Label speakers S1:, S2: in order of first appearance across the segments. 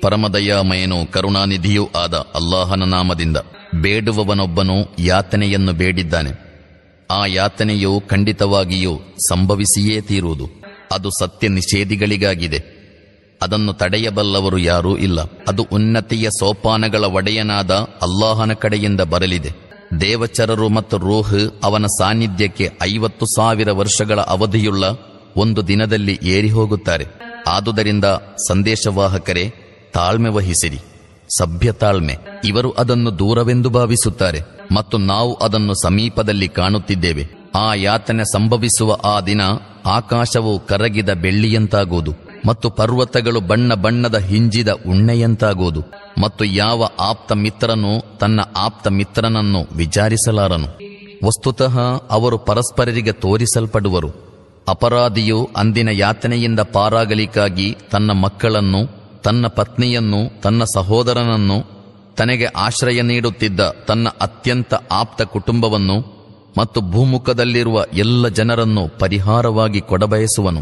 S1: ಪರಮದಯಾಮಯನು ಕರುಣಾನಿಧಿಯೂ ಆದ ಅಲ್ಲಾಹನ ನಾಮದಿಂದ ಬೇಡುವವನೊಬ್ಬನು ಯಾತನೆಯನ್ನು ಬೇಡಿದ್ದಾನೆ. ಆ ಯಾತನೆಯು ಖಂಡಿತವಾಗಿಯೂ ಸಂಭವಿಸಿಯೇ ತೀರುವುದು. ಅದು ಸತ್ಯ ನಿಷೇಧಿಗಳಿಗಾಗಿದೆ. ಅದನ್ನು ತಡೆಯಬಲ್ಲವರು ಯಾರೂ ಇಲ್ಲ. ಅದು ಉನ್ನತಿಯ ಸೋಪಾನಗಳ ಒಡೆಯನಾದ ಅಲ್ಲಾಹನ ಕಡೆಯಿಂದ ಬರಲಿದೆ. ದೇವಚರರು ಮತ್ತು ರೋಹ್ ಅವನ ಸಾನ್ನಿಧ್ಯಕ್ಕೆ ಐವತ್ತು ಸಾವಿರ ವರ್ಷಗಳ ಅವಧಿಯುಳ್ಳ ಒಂದು ದಿನದಲ್ಲಿ ಏರಿ ಹೋಗುತ್ತಾರೆ. ಆದುದರಿಂದ ಸಂದೇಶವಾಹಕರೇ, ತಾಳ್ಮೆ ವಹಿಸಿರಿ. ಸಭ್ಯ ತಾಳ್ಮೆ. ಇವರು ಅದನ್ನು ದೂರವೆಂದು ಭಾವಿಸುತ್ತಾರೆ. ಮತ್ತು ನಾವು ಅದನ್ನು ಸಮೀಪದಲ್ಲಿ ಕಾಣುತ್ತಿದ್ದೇವೆ. ಆ ಯಾತನೆ ಸಂಭವಿಸುವ ಆ ದಿನ ಆಕಾಶವು ಕರಗಿದ ಬೆಳ್ಳಿಯಂತಾಗುವುದು. ಮತ್ತು ಪರ್ವತಗಳು ಬಣ್ಣ ಬಣ್ಣದ ಹಿಂಜಿದ ಉಣ್ಣೆಯಂತಾಗುವುದು. ಮತ್ತು ಯಾವ ಆಪ್ತ ಮಿತ್ರನು ತನ್ನ ಆಪ್ತ ಮಿತ್ರನನ್ನು ವಿಚಾರಿಸಲಾರನು. ವಸ್ತುತಃ ಅವರು ಪರಸ್ಪರರಿಗೆ ತೋರಿಸಲ್ಪಡುವರು. ಅಪರಾಧಿಯು ಅಂದಿನ ಯಾತನೆಯಿಂದ ಪಾರಾಗಲಿಕ್ಕಾಗಿ ತನ್ನ ಮಕ್ಕಳನ್ನು, ತನ್ನ ಪತ್ನಿಯನ್ನು, ತನ್ನ ಸಹೋದರನನ್ನು ತನಗೆ ಆಶ್ರಯ ನೀಡುತ್ತಿದ್ದ ತನ್ನ ಅತ್ಯಂತ ಆಪ್ತ ಕುಟುಂಬವನ್ನು ಮತ್ತು ಭೂಮುಖದಲ್ಲಿರುವ ಎಲ್ಲ ಜನರನ್ನು ಪರಿಹಾರವಾಗಿ ಕೊಡಬಯಸುವನು.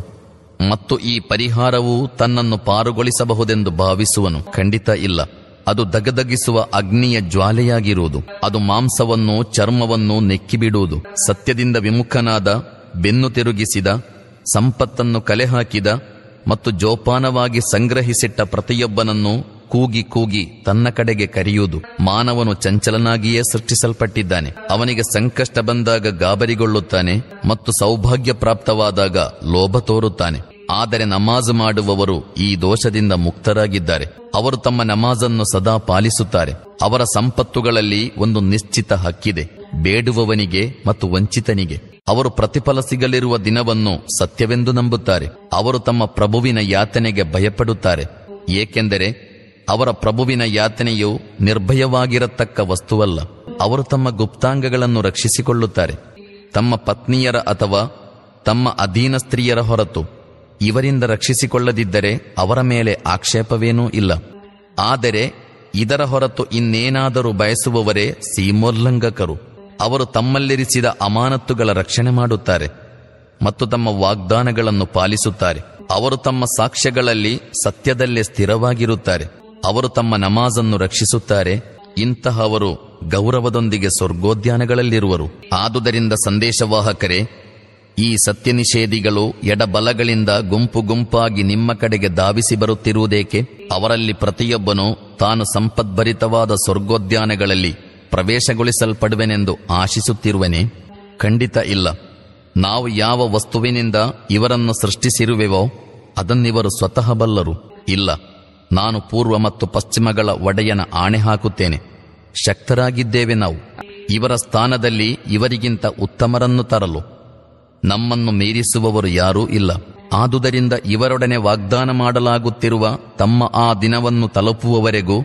S1: ಮತ್ತು ಈ ಪರಿಹಾರವು ತನ್ನನ್ನು ಪಾರುಗೊಳಿಸಬಹುದೆಂದು ಭಾವಿಸುವನು. ಖಂಡಿತ ಇಲ್ಲ. ಅದು ದಗದಗಿಸುವ ಅಗ್ನಿಯ ಜ್ವಾಲೆಯಾಗಿರುವುದು. ಅದು ಮಾಂಸವನ್ನು, ಚರ್ಮವನ್ನು ನೆಕ್ಕಿಬಿಡುವುದು. ಸತ್ಯದಿಂದ ವಿಮುಖನಾದ ಬೆನ್ನು ತಿರುಗಿಸಿದ, ಸಂಪತ್ತನ್ನು ಕಲೆಹಾಕಿದ ಮತ್ತು ಜೋಪಾನವಾಗಿ ಸಂಗ್ರಹಿಸಿಟ್ಟ ಪ್ರತಿಯೊಬ್ಬನನ್ನು ಕೂಗಿ ಕೂಗಿ ತನ್ನ ಕಡೆಗೆ ಕರೆಯುವುದು ಮಾನವನು ಚಂಚಲನಾಗಿಯೇ ಸೃಷ್ಟಿಸಲ್ಪಟ್ಟಿದ್ದಾನೆ. ಅವನಿಗೆ ಸಂಕಷ್ಟ ಬಂದಾಗ ಗಾಬರಿಗೊಳ್ಳುತ್ತಾನೆ ಮತ್ತು ಸೌಭಾಗ್ಯ ಪ್ರಾಪ್ತವಾದಾಗ ಲೋಭ ತೋರುತ್ತಾನೆ. ಆದರೆ ನಮಾಜ್ ಮಾಡುವವರು ಈ ದೋಷದಿಂದ ಮುಕ್ತರಾಗಿದ್ದಾರೆ. ಅವರು ತಮ್ಮ ನಮಾಜನ್ನು ಸದಾ ಪಾಲಿಸುತ್ತಾರೆ. ಅವರ ಸಂಪತ್ತುಗಳಲ್ಲಿ ಒಂದು ನಿಶ್ಚಿತ ಹಕ್ಕಿದೆ. ಬೇಡುವವನಿಗೆ ಮತ್ತು ವಂಚಿತನಿಗೆ. ಅವರು ಪ್ರತಿಫಲ ಸಿಗಲಿರುವ ದಿನವನ್ನು ಸತ್ಯವೆಂದು ನಂಬುತ್ತಾರೆ. ಅವರು ತಮ್ಮ ಪ್ರಭುವಿನ ಯಾತನೆಗೆ ಭಯಪಡುತ್ತಾರೆ. ಏಕೆಂದರೆ ಅವರ ಪ್ರಭುವಿನ ಯಾತನೆಯು ನಿರ್ಭಯವಾಗಿರತಕ್ಕ ವಸ್ತುವಲ್ಲ. ಅವರು ತಮ್ಮ ಗುಪ್ತಾಂಗಗಳನ್ನು ರಕ್ಷಿಸಿಕೊಳ್ಳುತ್ತಾರೆ. ತಮ್ಮ ಪತ್ನಿಯರ ಅಥವಾ ತಮ್ಮ ಅಧೀನ ಸ್ತ್ರೀಯರ ಹೊರತು ಇವರಿಂದ ರಕ್ಷಿಸಿಕೊಳ್ಳದಿದ್ದರೆ ಅವರ ಮೇಲೆ ಆಕ್ಷೇಪವೇನೂ ಇಲ್ಲ. ಆದರೆ ಇದರ ಹೊರತು ಇನ್ನೇನಾದರೂ ಬಯಸುವವರೇ ಸೀಮೋಲ್ಲಂಘಕರು ಅವರು ತಮ್ಮಲ್ಲಿರಿಸಿದ ಅಮಾನತ್ತುಗಳ ರಕ್ಷಣೆ ಮಾಡುತ್ತಾರೆ ಮತ್ತು ತಮ್ಮ ವಾಗ್ದಾನಗಳನ್ನು ಪಾಲಿಸುತ್ತಾರೆ. ಅವರು ತಮ್ಮ ಸಾಕ್ಷ್ಯಗಳಲ್ಲಿ ಸತ್ಯದಲ್ಲೇ ಸ್ಥಿರವಾಗಿರುತ್ತಾರೆ. ಅವರು ತಮ್ಮ ನಮಾಜನ್ನು ರಕ್ಷಿಸುತ್ತಾರೆ. ಇಂತಹವರು ಗೌರವದೊಂದಿಗೆ ಸ್ವರ್ಗೋದ್ಯಾನಗಳಲ್ಲಿರುವರು. ಆದುದರಿಂದ ಸಂದೇಶವಾಹಕರೇ, ಈ ಸತ್ಯ ನಿಷೇಧಿಗಳು ಎಡಬಲಗಳಿಂದ ಗುಂಪು ಗುಂಪಾಗಿ ನಿಮ್ಮ ಕಡೆಗೆ ಧಾವಿಸಿ ಬರುತ್ತಿರುವುದೇಕೆ? ಅವರಲ್ಲಿ ಪ್ರತಿಯೊಬ್ಬನು ತಾನು ಸಂಪದ್ಭರಿತವಾದ ಸ್ವರ್ಗೋದ್ಯಾನಗಳಲ್ಲಿ ಪ್ರವೇಶಗೊಳಿಸಲ್ಪಡುವೆನೆಂದು ಆಶಿಸುತ್ತಿರುವೆನೆ? ಖಂಡಿತ ಇಲ್ಲ. ನಾವು ಯಾವ ವಸ್ತುವಿನಿಂದ ಇವರನ್ನು ಸೃಷ್ಟಿಸಿರುವೆವೋ, ಅದನ್ನಿವರು ಸ್ವತಃ ಬಲ್ಲರು. ಇಲ್ಲ. ನಾನು ಪೂರ್ವ ಮತ್ತು ಪಶ್ಚಿಮಗಳ ಒಡೆಯನ ಆಣೆ ಹಾಕುತ್ತೇನೆ ಶಕ್ತರಾಗಿದ್ದೇವೆ ನಾವು. ಇವರ ಸ್ಥಾನದಲ್ಲಿ ಇವರಿಗಿಂತ ಉತ್ತಮರನ್ನು ತರಲು. ನಮ್ಮನ್ನು ಮೀರಿಸುವವರು ಯಾರೂ ಇಲ್ಲ. ಆದುದರಿಂದ ಇವರೊಡನೆ ವಾಗ್ದಾನ ಮಾಡಲಾಗುತ್ತಿರುವ ತಮ್ಮ ಆ ದಿನವನ್ನು ತಲುಪುವವರೆಗೂ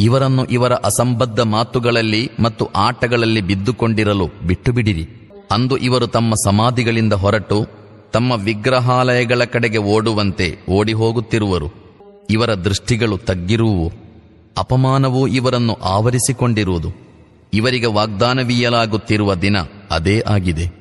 S1: ಇವರನ್ನು ಇವರ ಅಸಂಬದ್ಧ ಮಾತುಗಳಲ್ಲಿ ಮತ್ತು ಆಟಗಳಲ್ಲಿ ಬಿದ್ದುಕೊಂಡಿರಲು ಬಿಟ್ಟುಬಿಡಿರಿ. ಅಂದು ಇವರು ತಮ್ಮ ಸಮಾಧಿಗಳಿಂದ ಹೊರಟು ತಮ್ಮ ವಿಗ್ರಹಾಲಯಗಳ ಕಡೆಗೆ ಓಡುವಂತೆ ಓಡಿ ಹೋಗುತ್ತಿರುವರು ಇವರ ದೃಷ್ಟಿಗಳು ತಗ್ಗಿರುವು. ಅಪಮಾನವೂ ಇವರನ್ನು ಆವರಿಸಿಕೊಂಡಿರುವುದು. ಇವರಿಗೆ ವಾಗ್ದಾನವೀಯಲಾಗುತ್ತಿರುವ ದಿನ ಅದೇ ಆಗಿದೆ.